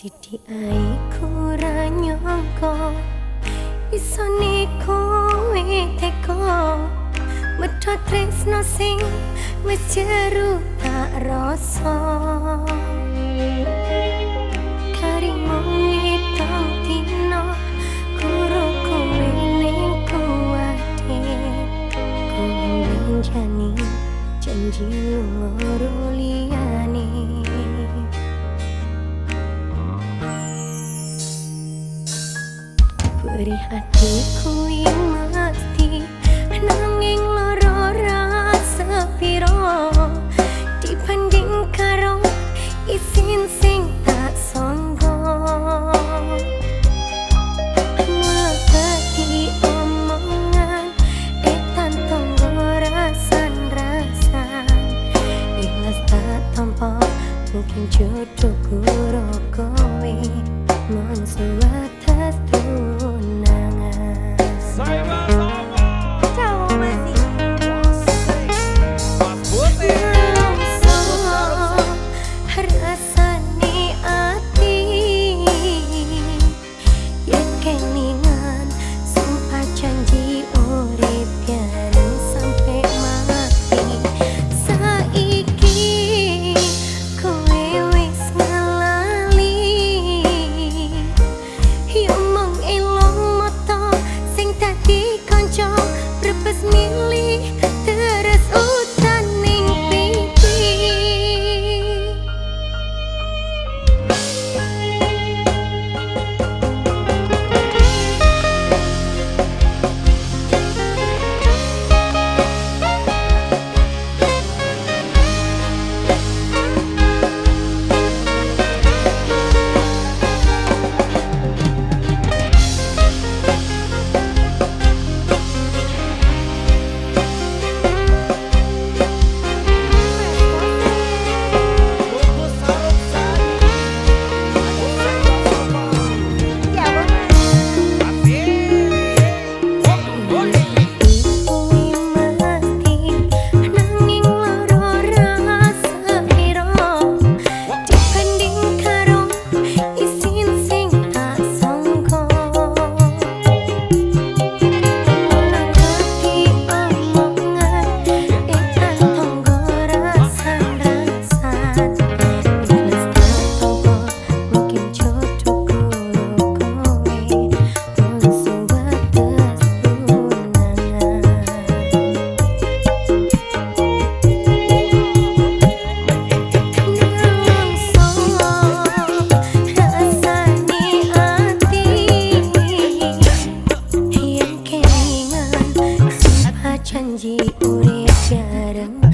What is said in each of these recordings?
Sidi ai kuranyongko Iso niku witeko Medo tresno sing Wejeru tak rasa. Janji lu ngoro liat Beri hatiku ini 우리의 사랑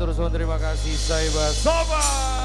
matur suwun terima kasih Saiba Coba.